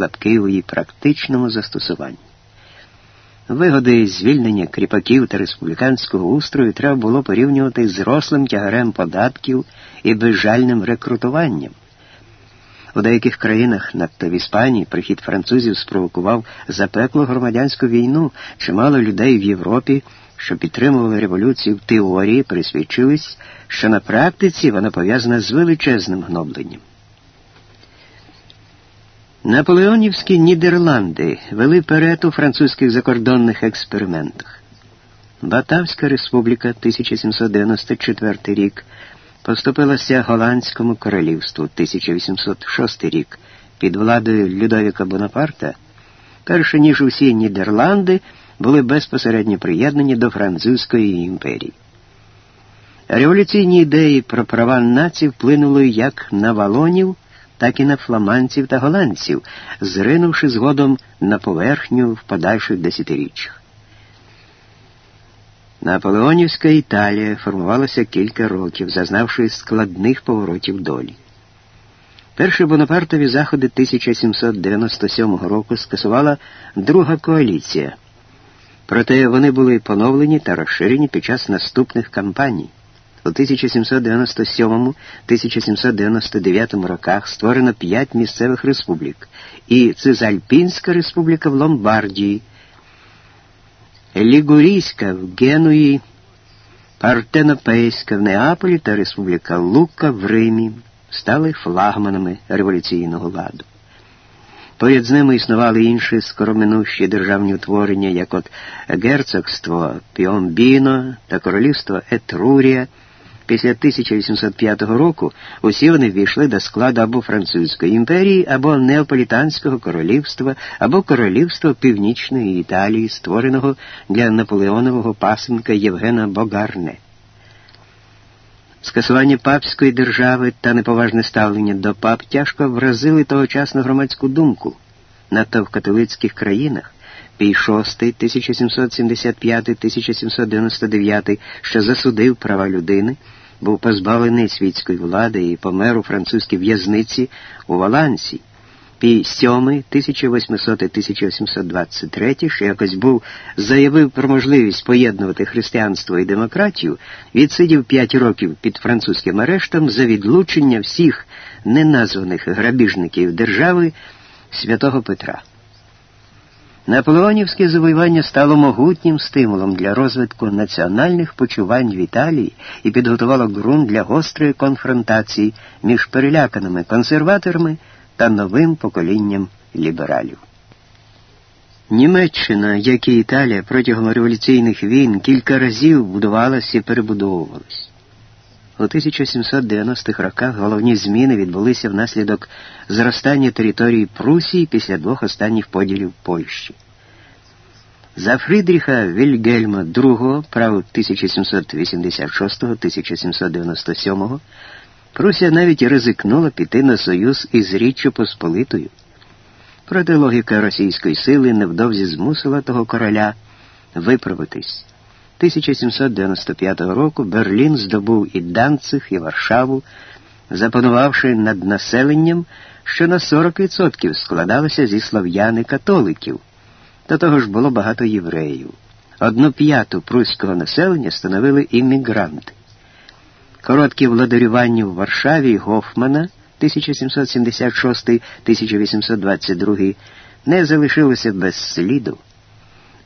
слабкий у її практичному застосуванні. Вигоди звільнення кріпаків та республіканського устрою треба було порівнювати з рослим тягарем податків і безжальним рекрутуванням. У деяких країнах, надто в Іспанії, прихід французів спровокував запеклу громадянську війну. Чимало людей в Європі, що підтримували революцію в теорії, присвідчились, що на практиці вона пов'язана з величезним гнобленням. Наполеонівські Нідерланди вели перед у французьких закордонних експериментах. Батавська республіка 1794 рік поступилася Голландському королівству 1806 рік під владою Людовіка Бонапарта, перше ніж усі Нідерланди були безпосередньо приєднані до Французької імперії. Революційні ідеї про права націй вплинули як на валонів, так і на фламандців та голландців, зринувши згодом на поверхню в подальших десятиріччях. Наполеонівська Італія формувалася кілька років, зазнавши складних поворотів долі. Перші Бонапартові заходи 1797 року скасувала друга коаліція, проте вони були поновлені та розширені під час наступних кампаній. У 1797-1799 роках створено п'ять місцевих республік і Цизальпінська республіка в Ломбардії, Лігурійська в Генуї, Партенопейська в Неаполі та Республіка Лука в Римі стали флагманами революційного ладу. Поряд з ними існували інші скороминущі державні утворення, як от герцогство Піомбіно та королівство Етрурія. Після 1805 року усі вони ввійшли до складу або Французької імперії, або Неаполітанського королівства, або королівства Північної Італії, створеного для наполеонового пасенка Євгена Богарне. Скасування папської держави та неповажне ставлення до пап тяжко вразили тогочасну громадську думку, надто в католицьких країнах. Пій VI 1775-1799, що засудив права людини, був позбавлений світської влади і помер у французькій в'язниці у Валансі. Пій VII 1800-1823, що якось був заявив про можливість поєднувати християнство і демократію, відсидів п'ять років під французьким арештом за відлучення всіх неназваних грабіжників держави святого Петра. Наполеонівське завоювання стало могутнім стимулом для розвитку національних почувань в Італії і підготувало ґрунт для гострої конфронтації між переляканими консерваторами та новим поколінням лібералів. Німеччина, як і Італія, протягом революційних війн кілька разів будувалася і перебудовувалась. У 1790-х роках головні зміни відбулися внаслідок зростання території Прусії після двох останніх поділів Польщі. За Фрідріха Вільгельма II, прав 1786-1797, Прусія навіть ризикнула піти на союз із Річчю Посполитою. Проте логіка російської сили невдовзі змусила того короля виправитись. 1795 року Берлін здобув і Данцих, і Варшаву, запанувавши над населенням, що на 40% складалося зі слов'яни-католиків. До того ж було багато євреїв. Одну п'яту пруського населення становили іммігранти. Короткі владарювання в Варшаві Гофмана 1776-1822 не залишилося без сліду.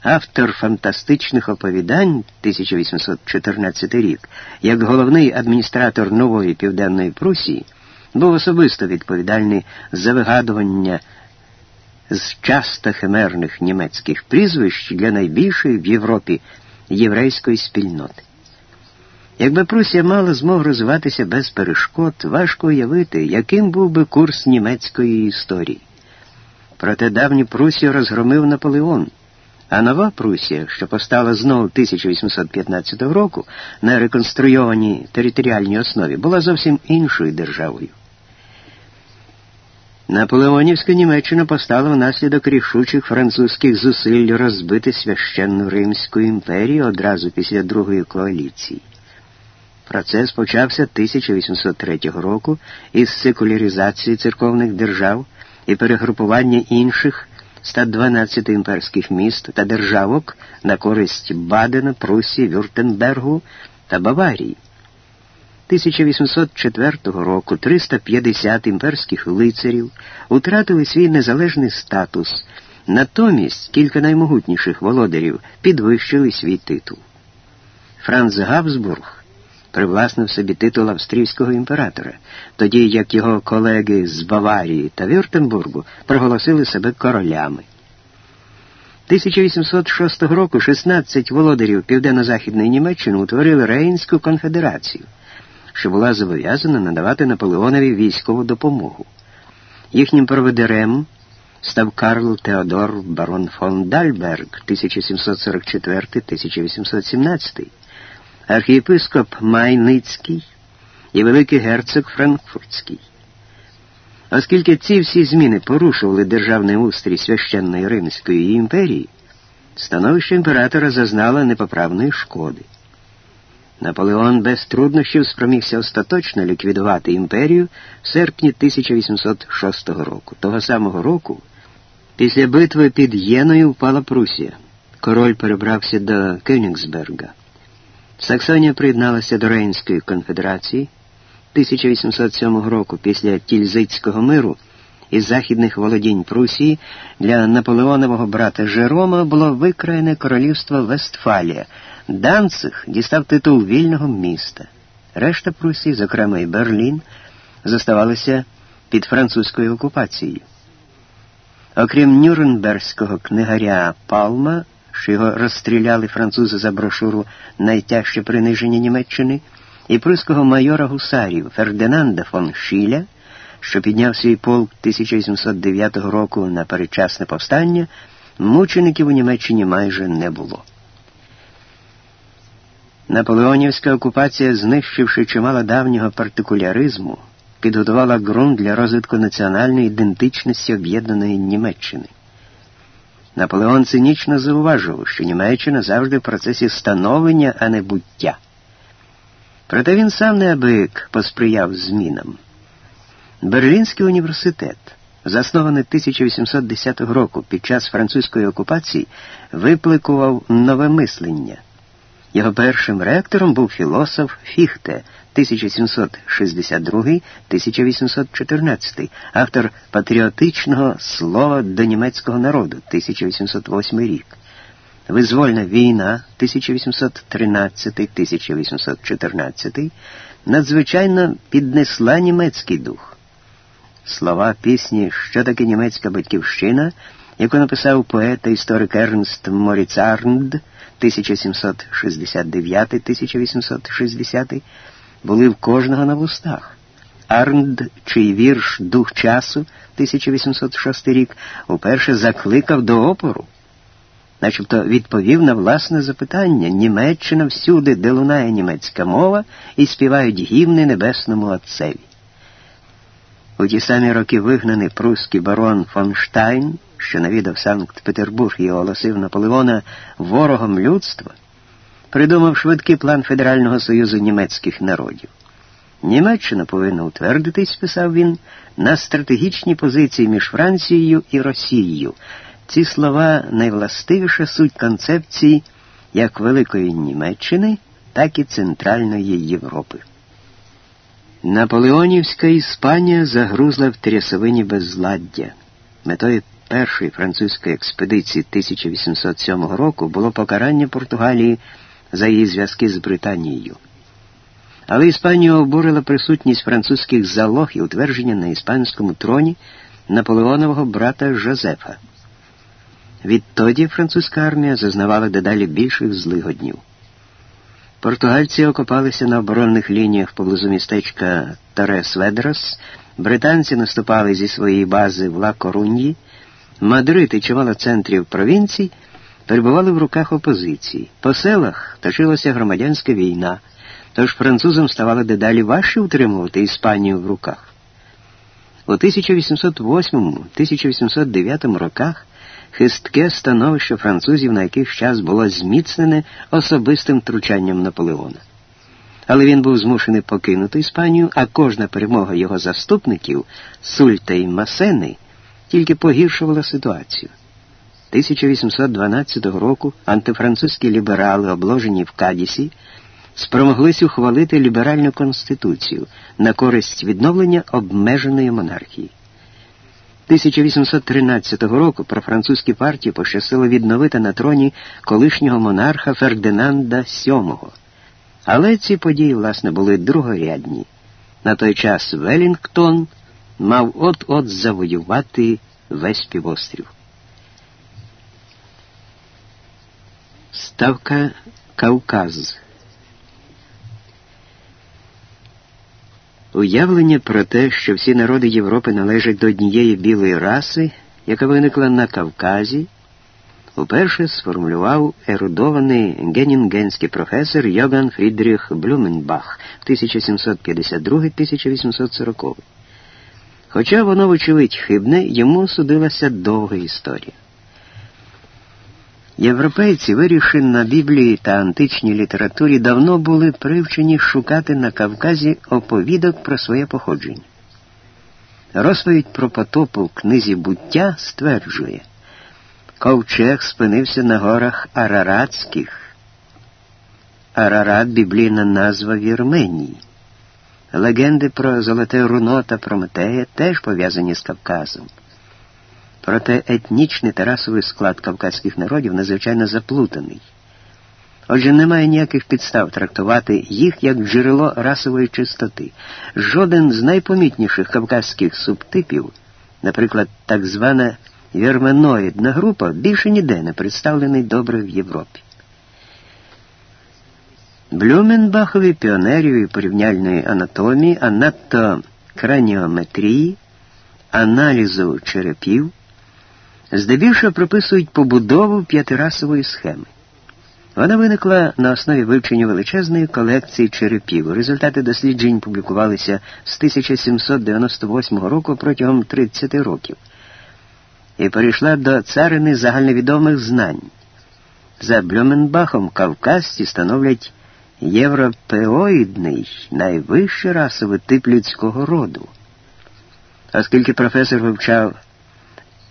Автор фантастичних оповідань 1814 рік, як головний адміністратор нової Південної Прусії, був особисто відповідальний за вигадування з часто химерних німецьких прізвищ для найбільшої в Європі єврейської спільноти. Якби Прусія мала змогу розвиватися без перешкод, важко уявити, яким був би курс німецької історії. Проте давню Прусію розгромив Наполеон. А нова Прусія, що постала знову 1815 року на реконструйованій територіальній основі, була зовсім іншою державою. Наполеонівська Німеччина постала внаслідок рішучих французьких зусиль розбити священну Римську імперію одразу після Другої коаліції. Процес почався 1803 року із секуляризації церковних держав, і перегрупування інших 112 імперських міст та державок на користь Бадена, Прусії, Вюртенбергу та Баварії. 1804 року 350 імперських лицарів втратили свій незалежний статус, натомість кілька наймогутніших володарів підвищили свій титул. Франц Габсбург привласнив собі титул австрійського імператора, тоді як його колеги з Баварії та Вюртембургу проголосили себе королями. 1806 року 16 володарів Південно-Західної Німеччини утворили Рейнську конфедерацію, що була зобов'язана надавати Наполеонові військову допомогу. Їхнім проведерем став Карл Теодор барон фон Дальберг 1744-1817 архієпископ Майницький і великий герцог Франкфуртський. Оскільки ці всі зміни порушували державний устрій священної Римської імперії, становище імператора зазнало непоправної шкоди. Наполеон без труднощів спромігся остаточно ліквідувати імперію в серпні 1806 року. Того самого року, після битви під Єною впала Прусія. Король перебрався до Кенігсберга. Саксонія приєдналася до Рейнської конфедерації 1807 року після Тільзицького миру із західних володінь Прусії для Наполеонового брата Жерома було викраєне королівство Вестфалія. Данцих дістав титул вільного міста. Решта Прусії, зокрема і Берлін, зоставалися під французькою окупацією. Окрім Нюрнберзького книгаря Палма що його розстріляли французи за брошуру найтяжче приниження Німеччини, і прусського майора гусарів Фердинанда фон Шіля, що підняв свій полк 1809 року на передчасне повстання, мучеників у Німеччині майже не було. Наполеонівська окупація, знищивши чимало давнього партикуляризму, підготувала ґрунт для розвитку національної ідентичності об'єднаної Німеччини. Наполеон цинічно зауважував, що Німеччина завжди в процесі становлення, а не буття. Проте він сам неабияк посприяв змінам. Берлінський університет, заснований 1810 року під час французької окупації, випликував нове мислення. Його першим ректором був філософ Фіхте 1762-1814, автор патріотичного слова до німецького народу 1808 рік. Визвольна війна 1813-1814 надзвичайно піднесла німецький дух. Слова пісні Що таке німецька батьківщина, яку написав поет та історик Ернст Моріцарнд 1769-1860 були в кожного на вустах. Арнд, чий вірш Дух часу 1806 рік уперше закликав до опору, начебто відповів на власне запитання Німеччина всюди, де лунає німецька мова, і співають гімни Небесному Отцеві. У ті самі роки вигнаний прусський барон фон Штайн що навідав Санкт-Петербург і оголосив Наполеона ворогом людства, придумав швидкий план Федерального Союзу німецьких народів. Німеччина повинна утвердитись, писав він, на стратегічній позиції між Францією і Росією. Ці слова найвластивіша суть концепції як Великої Німеччини, так і Центральної Європи. Наполеонівська Іспанія загрузла в трясовині безладдя. Метою першої французької експедиції 1807 року було покарання Португалії за її зв'язки з Британією. Але Іспанію обурила присутність французьких залог і утвердження на іспанському троні Наполеонового брата Жозефа. Відтоді французька армія зазнавала дедалі більших злигоднів. Португальці окопалися на оборонних лініях поблизу містечка Торес Ведрос, британці наступали зі своєї бази в Ла Коруньї, Мадрид і чимало центрів провінцій перебували в руках опозиції. По селах точилася громадянська війна, тож французам ставало дедалі важче утримувати Іспанію в руках. У 1808-1809 роках хистке становище французів на якийсь час було зміцнене особистим втручанням Наполеона. Але він був змушений покинути Іспанію, а кожна перемога його заступників, Сульта і Масени, тільки погіршувала ситуацію. 1812 року антифранцузькі ліберали, обложені в Кадісі, спромоглись ухвалити ліберальну конституцію на користь відновлення обмеженої монархії. 1813 року про французькі партії пощастило відновити на троні колишнього монарха Фердинанда VII. Але ці події, власне, були другорядні. На той час Велінгтон мав от-от завоювати весь півострів. Ставка Кавказ. Уявлення про те, що всі народи Європи належать до однієї білої раси, яка виникла на Кавказі, уперше сформулював ерудований генінгенський професор Йоган Фрідріх Блюменбах 1752-1840. Хоча воно, вочевидь, хибне, йому судилася довга історія. Європейці, вирішені на Біблії та античній літературі, давно були привчені шукати на Кавказі оповідок про своє походження. Розповідь про потопу в книзі буття стверджує, ковчег спинився на горах Араратських. Арарат біблійна назва Вірменії. Легенди про Золоте Руно та Прометея теж пов'язані з Кавказом. Проте етнічний та расовий склад кавказьких народів надзвичайно заплутаний. Отже, немає ніяких підстав трактувати їх як джерело расової чистоти. Жоден з найпомітніших кавказьких субтипів, наприклад, так звана вірменоїдна група, більше ніде не представлений добре в Європі. Блюменбахові піонерів порівняльної анатомії, а надто краніометрії, аналізу черепів здебільшого прописують побудову п'ятирасової схеми. Вона виникла на основі вивчення величезної колекції черепів. Результати досліджень публікувалися з 1798 року протягом 30 років і перейшла до царини загальновідомих знань. За Блюменбахом кавказці становлять європеоїдний найвищий расовий тип людського роду. Оскільки професор вивчав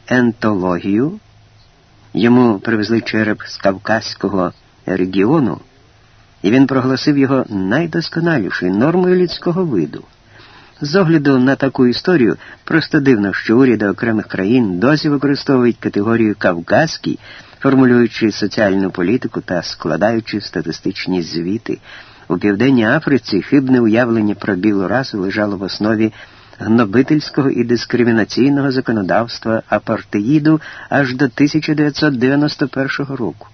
ентологію. Йому привезли череп з Кавказького регіону, і він проголосив його найдосконалішою нормою людського виду. З огляду на таку історію просто дивно, що уряди окремих країн досі використовують категорію Кавказький, формулюючи соціальну політику та складаючи статистичні звіти. У Південній Африці хибне уявлення про білу расу лежало в основі гнобительського і дискримінаційного законодавства апартеїду аж до 1991 року.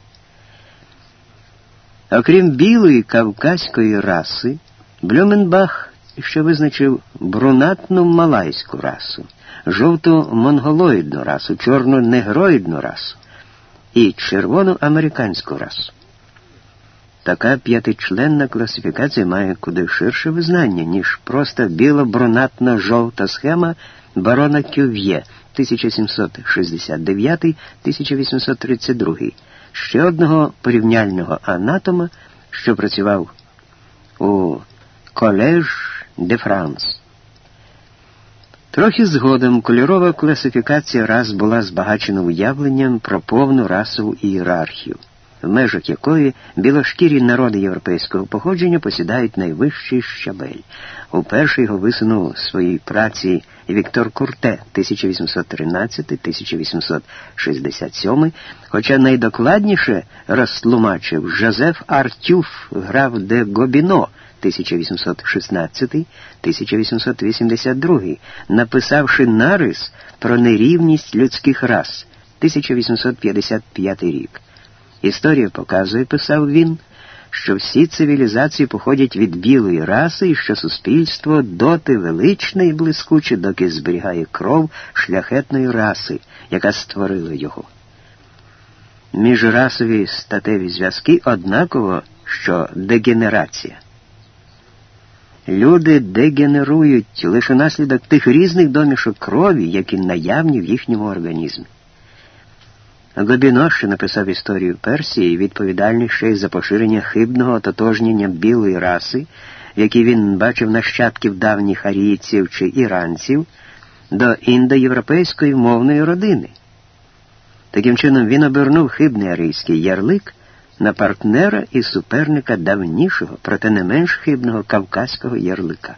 Окрім білої кавказької раси, Блюменбах ще визначив брунатну малайську расу, жовту монголоїдну расу, чорну негроїдну расу і червону американську расу. Така п'ятичленна класифікація має куди ширше визнання, ніж просто біло-брунатно-жовта схема барона Кюв'є 1769-1832, ще одного порівняльного анатома, що працював у Колеж де Франс. Трохи згодом кольорова класифікація рас була збагачена уявленням про повну расову ієрархію в межах якої білошкірі народи європейського походження посідають найвищий щабель. Уперше його висунув в своїй праці Віктор Курте 1813-1867, хоча найдокладніше розтлумачив Жозеф Артюф граф де Гобіно 1816-1882, написавши нарис про нерівність людських рас 1855 рік. Історія показує, писав він, що всі цивілізації походять від білої раси і що суспільство доти величне і блискуче, доки зберігає кров шляхетної раси, яка створила його. Міжрасові статеві зв'язки однаково, що дегенерація. Люди дегенерують лише наслідок тих різних домішок крові, які наявні в їхньому організмі. Глибіно, що написав історію Персії, відповідальний ще й за поширення хибного ототожнення білої раси, в якій він бачив нащадків давніх арійців чи іранців, до індоєвропейської мовної родини. Таким чином він обернув хибний арійський ярлик на партнера і суперника давнішого, проте не менш хибного кавказького ярлика.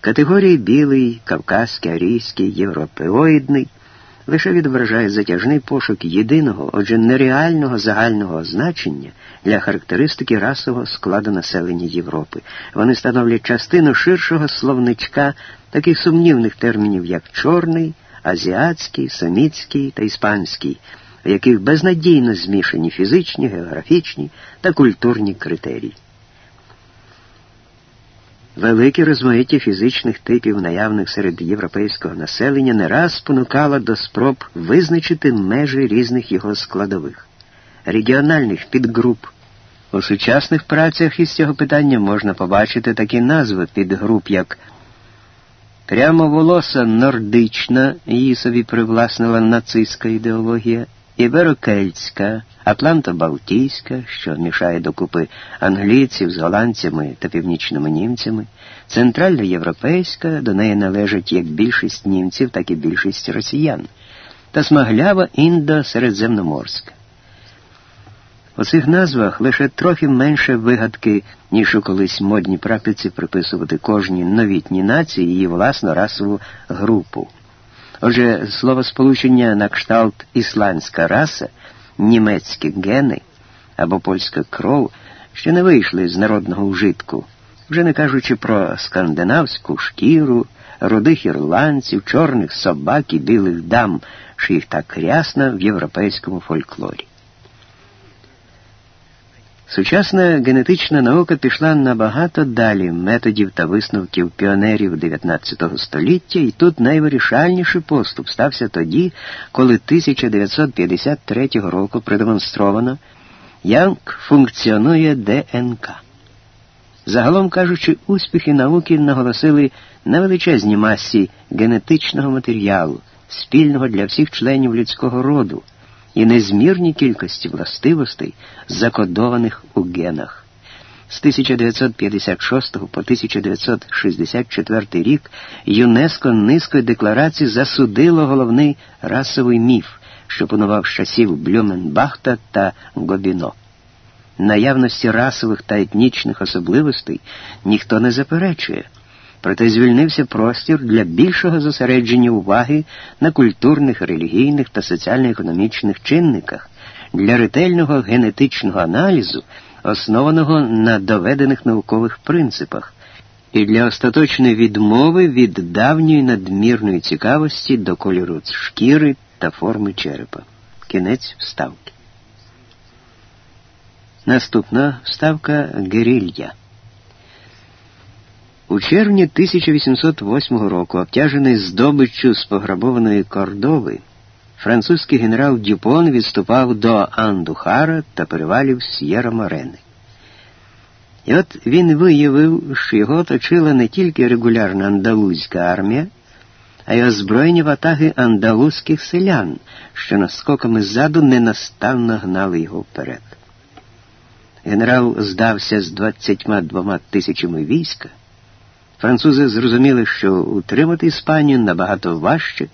Категорії білий, кавказький, арійський, європеоїдний лише відображає затяжний пошук єдиного, отже, нереального загального значення для характеристики расового складу населення Європи. Вони становлять частину ширшого словничка таких сумнівних термінів, як чорний, азіатський, саміцький та іспанський, в яких безнадійно змішані фізичні, географічні та культурні критерії. Велике розмаїття фізичних типів, наявних серед європейського населення, не раз спонукало до спроб визначити межі різних його складових, регіональних підгруп. У сучасних працях із цього питання можна побачити такі назви підгруп, як прямоволоса нордична, її собі привласнила нацистська ідеологія, іберокельтська, Атланто-Балтійська, що мішає докупи англійців з голландцями та північними німцями, центральноєвропейська, до неї належать як більшість німців, так і більшість росіян, та смаглява індо-середземноморська. У цих назвах лише трохи менше вигадки, ніж у колись модній практиці приписувати кожній новітній нації її власну расову групу. Отже, словосполучення на кшталт ісландська раса, німецькі гени або польська кров ще не вийшли з народного ужитку, вже не кажучи про скандинавську шкіру, рудих ірландців, чорних собак і білих дам, що їх так рясно в європейському фольклорі. Сучасна генетична наука пішла набагато далі методів та висновків піонерів XIX століття, і тут найвирішальніший поступ стався тоді, коли 1953 року продемонстровано, як функціонує ДНК. Загалом кажучи, успіхи науки наголосили на величезній масі генетичного матеріалу, спільного для всіх членів людського роду і незмірній кількості властивостей, закодованих у генах. З 1956 по 1964 рік ЮНЕСКО низкою декларацій засудило головний расовий міф, що панував з часів Блюменбахта та Гобіно. Наявності расових та етнічних особливостей ніхто не заперечує проте звільнився простір для більшого зосередження уваги на культурних, релігійних та соціально-економічних чинниках, для ретельного генетичного аналізу, основаного на доведених наукових принципах, і для остаточної відмови від давньої надмірної цікавості до кольору шкіри та форми черепа. Кінець вставки. Наступна вставка Герилья. У червні 1808 року, обтяжений здобиччю з пограбованої Кордови, французький генерал Дюпон відступав до Андухара та перевалів С'єра Морени. І от він виявив, що його оточила не тільки регулярна андалузька армія, а й озброєні ватаги андалузьких селян, що наскоками ззаду ненастанно гнали його вперед. Генерал здався з 22 тисячами війська. Французи зрозуміли, що утримати Іспанію набагато важче,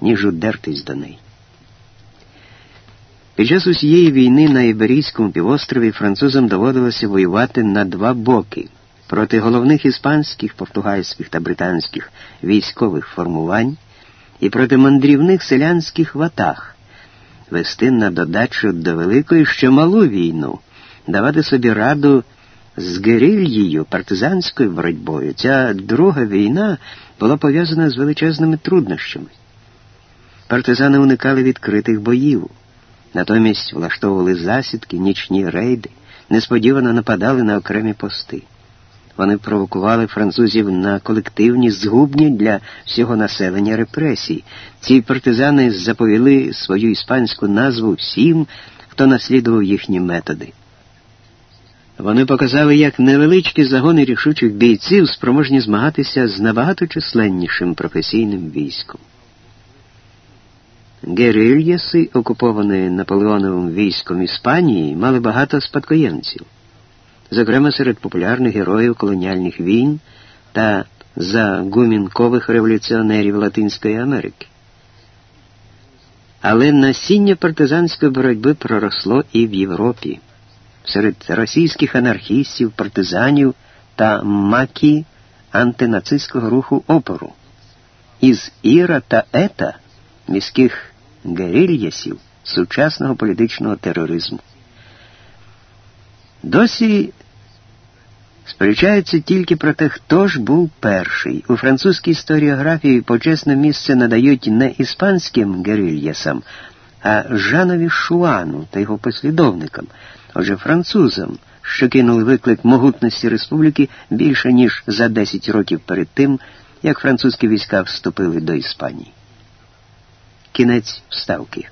ніж удертись до неї. Під час усієї війни на Іберійському півострові французам доводилося воювати на два боки проти головних іспанських, португальських та британських військових формувань і проти мандрівних селянських ватаг, вести на додачу до великої ще малу війну, давати собі раду з герильєю, партизанською боротьбою. Ця друга війна була пов'язана з величезними труднощами. Партизани уникали відкритих боїв, натомість влаштовували засідки, нічні рейди, несподівано нападали на окремі пости. Вони провокували французів на колективні згубні для всього населення репресії. Ці партизани заповіли свою іспанську назву всім, хто наслідував їхні методи. Вони показали, як невеличкі загони рішучих бійців спроможні змагатися з набагато численнішим професійним військом. Герильєси, окуповані Наполеоновим військом Іспанії, мали багато спадкоємців, зокрема серед популярних героїв колоніальних війн та за гумінкових революціонерів Латинської Америки. Але насіння партизанської боротьби проросло і в Європі, серед російських анархістів, партизанів та макі антинацистського руху опору, із Іра та Ета міських герильясів сучасного політичного тероризму. Досі сперечаються тільки про те, хто ж був перший. У французькій історіографії почесне місце надають не іспанським герильясам, а Жанові Шуану та його послідовникам, отже, французам, що кинули виклик могутності республіки більше ніж за 10 років перед тим, як французькі війська вступили до Іспанії. Кінець вставки.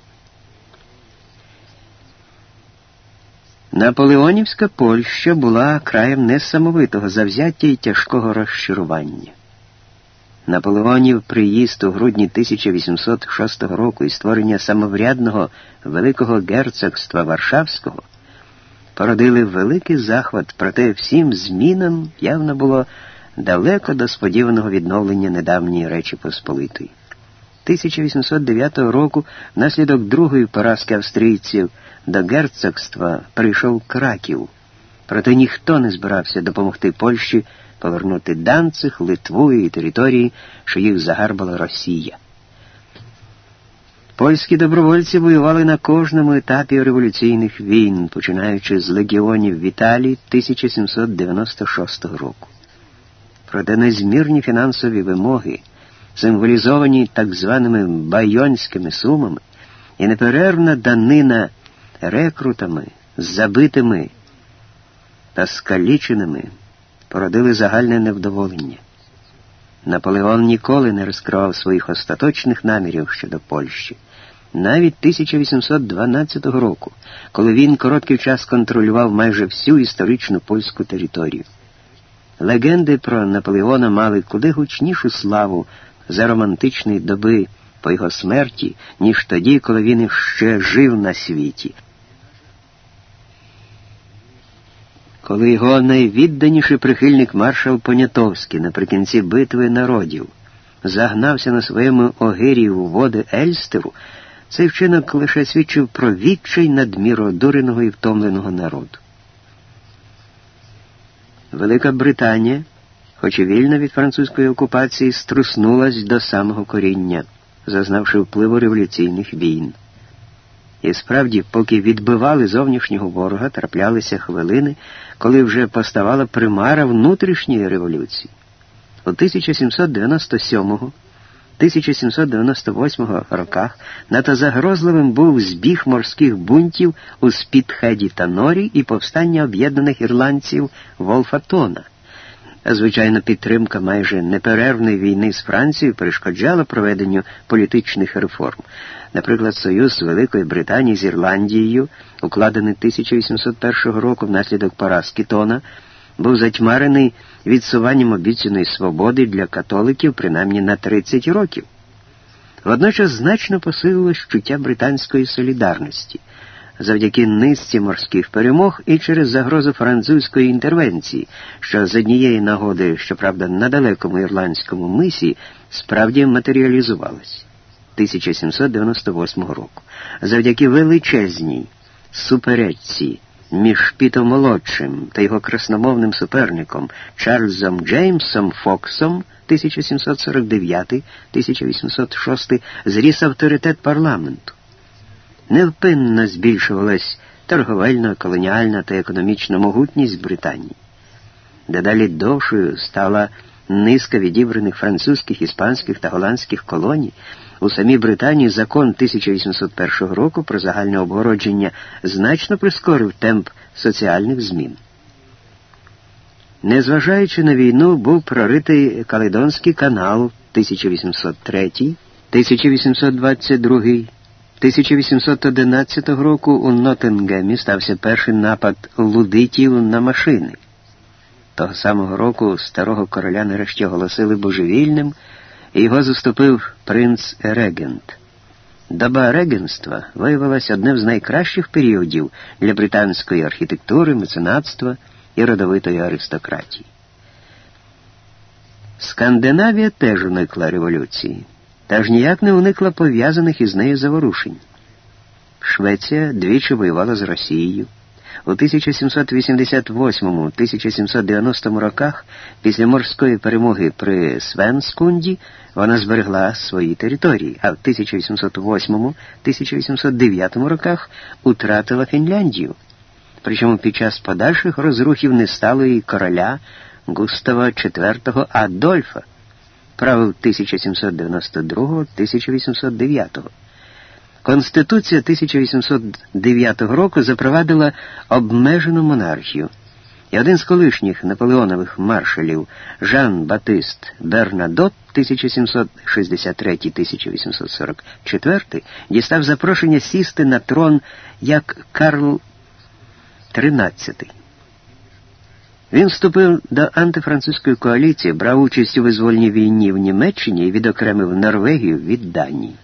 Наполеонівська Польща була краєм несамовитого завзяття і тяжкого розчарування. Наполеонів приїзд у грудні 1806 року і створення самоврядного Великого герцогства Варшавського породили великий захват, проте всім змінам явно було далеко до сподіваного відновлення недавньої Речі Посполитої. 1809 року, внаслідок другої поразки австрійців до герцогства прийшов Краків, проте ніхто не збирався допомогти Польщі повернути Данцих, Литву і території, що їх загарбала Росія. Польські добровольці воювали на кожному етапі революційних війн, починаючи з легіонів в Італії 1796 року. Проте незмірні фінансові вимоги, символізовані так званими байонськими сумами, і неперервна данина рекрутами, забитими та скаліченими породили загальне невдоволення. Наполеон ніколи не розкривав своїх остаточних намірів щодо Польщі. Навіть 1812 року, коли він короткий час контролював майже всю історичну польську територію. Легенди про Наполеона мали куди гучнішу славу за романтичні доби по його смерті, ніж тоді, коли він ще жив на світі. Коли його найвідданіший прихильник маршал Понятовський наприкінці битви народів загнався на своєму огирі у води Ельстеру, цей вчинок лише свідчив про відчай надміру одуреного і втомленого народу. Велика Британія, хоч і вільна від французької окупації, струснулась до самого коріння, зазнавши впливу революційних війн. І справді, поки відбивали зовнішнього ворога, траплялися хвилини, коли вже поставала примара внутрішньої революції. У 1797-1798 роках надто загрозливим був збіг морських бунтів у Спітхеді та Норі і повстання об'єднаних ірландців Волфатона. Звичайно, підтримка майже неперервної війни з Францією перешкоджала проведенню політичних реформ. Наприклад, Союз Великої Британії з Ірландією, укладений 1801 року внаслідок поразки Тона, був затьмарений відсуванням обіцяної свободи для католиків принаймні на 30 років. Водночас значно посилилось чуття британської солідарності завдяки низці морських перемог і через загрозу французької інтервенції, що з однієї нагоди, щоправда, на далекому ірландському мисі справді матеріалізувалась 1798 року. Завдяки величезній суперечці між Пітом Молодшим та його красномовним суперником Чарльзом Джеймсом Фоксом 1749-1806 зріс авторитет парламенту невпинно збільшувалась торговельна, колоніальна та економічна могутність Британії. Дедалі довшою стала низка відібраних французьких, іспанських та голландських колоній. У самій Британії закон 1801 року про загальне обгородження значно прискорив темп соціальних змін. Незважаючи на війну, був проритий Каледонський канал 1803, 1822 1811 року у Ноттингемі стався перший напад лудитів на машини. Того самого року старого короля нарешті оголосили божевільним, і його заступив принц Регент. Доба регенства виявилася одним з найкращих періодів для британської архітектури, меценатства і родовитої аристократії. Скандинавія теж уникла революції, та ж ніяк не уникла пов'язаних із нею заворушень. Швеція двічі воювала з Росією. У 1788-1790 роках, після морської перемоги при Свенскунді, вона зберегла свої території, а в 1808-1809 роках утратила Фінляндію. Причому під час подальших розрухів не стало і короля Густава IV Адольфа, правил 1792-1809. Конституція 1809 року запровадила обмежену монархію. І один з колишніх наполеонових маршалів Жан Батист Бернадот 1763-1844 дістав запрошення сісти на трон як Карл XIII. Він вступив до антифранцузької коаліції, брав участь у визвольній війні в Німеччині і відокремив Норвегію від Данії.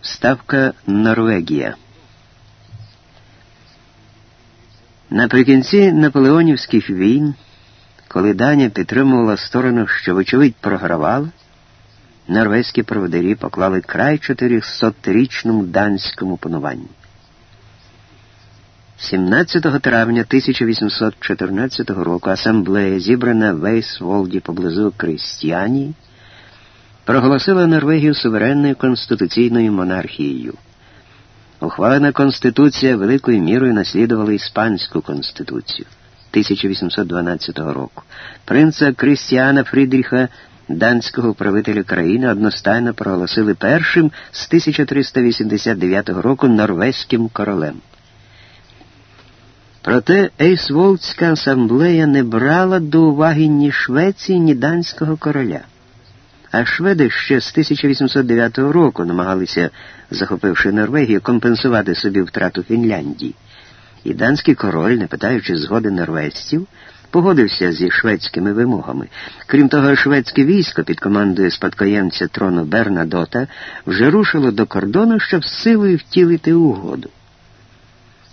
Ставка Норвегія. Наприкінці наполеонівських війн, коли Данія підтримувала сторону, що, вочевидь, програвала, норвезькі проводарі поклали край 400-річному данському пануванню. 17 травня 1814 року асамблея, зібрана в Вейсволді поблизу Кристіанії, проголосила Норвегію суверенною конституційною монархією. Ухвалена Конституція великою мірою наслідувала Іспанську Конституцію 1812 року. Принца Крістіана Фрідріха, данського правителя країни, одностайно проголосили першим з 1389 року норвезьким королем. Проте Ейсволдська асамблея не брала до уваги ні Швеції, ні данського короля. А шведи ще з 1809 року намагалися, захопивши Норвегію, компенсувати собі втрату Фінляндії. І данський король, не питаючи згоди норвезців, погодився зі шведськими вимогами. Крім того, шведське військо під командою спадкоємця трону Бернадота вже рушило до кордону, щоб силою втілити угоду.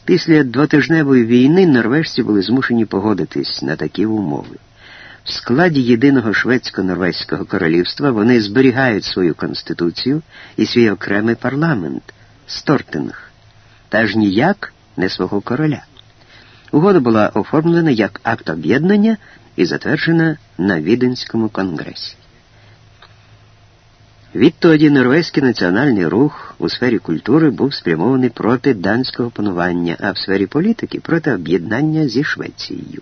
Після двотижневої війни норвежці були змушені погодитись на такі умови. В складі єдиного шведсько-норвезького королівства вони зберігають свою конституцію і свій окремий парламент Стортинг, та ж ніяк не свого короля. Угода була оформлена як акт об'єднання і затверджена на Віденському конгресі. Відтоді норвезький національний рух у сфері культури був спрямований проти данського панування, а в сфері політики проти об'єднання зі Швецією.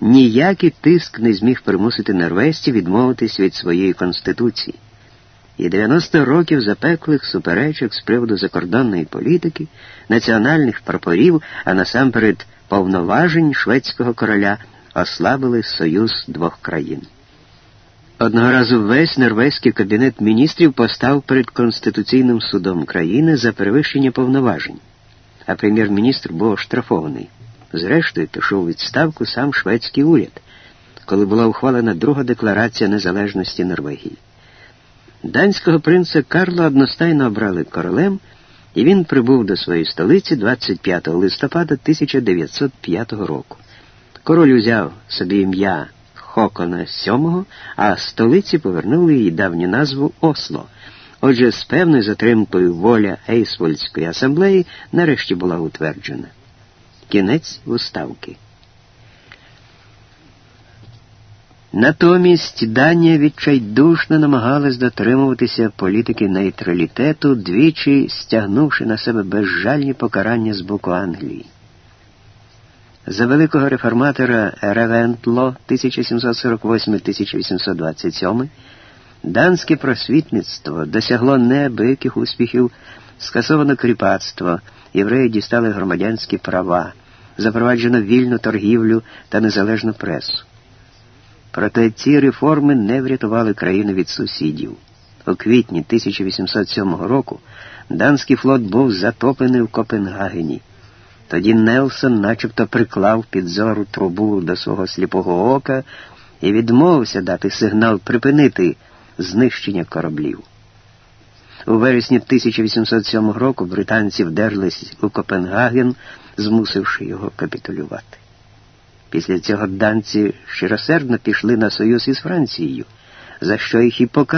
Ніякий тиск не зміг примусити норвезців відмовитись від своєї конституції. І 90 років запеклих суперечок з приводу закордонної політики, національних прапорів, а насамперед повноважень шведського короля ослабили союз двох країн. Одного разу весь норвезький кабінет міністрів постав перед Конституційним судом країни за перевищення повноважень, а прем'єр-міністр був оштрафований. Зрештою, пішов відставку сам шведський уряд, коли була ухвалена друга декларація незалежності Норвегії. Данського принца Карла одностайно обрали королем, і він прибув до своєї столиці 25 листопада 1905 року. Король узяв собі ім'я Хокона VII, а столиці повернули їй давню назву Осло. Отже, з певною затримкою воля Ейсвольської асамблеї нарешті була утверджена. Кінець уставки. Натомість Данія відчайдушно намагалась дотримуватися політики нейтралітету, двічі стягнувши на себе безжальні покарання з боку Англії. За великого реформатора Ревентло 1748-1827 данське просвітництво досягло неабияких успіхів, скасовано кріпацтво, євреї дістали громадянські права, запроваджено вільну торгівлю та незалежну пресу. Проте ці реформи не врятували країну від сусідів. У квітні 1807 року данський флот був затоплений в Копенгагені. Тоді Нелсон начебто приклав під зору трубу до свого сліпого ока і відмовився дати сигнал припинити знищення кораблів. У вересні 1807 року британці вдерлись у Копенгаген, змусивши його капітулювати. Після цього данці щиросердно пішли на союз із Францією, за що їх і покарали.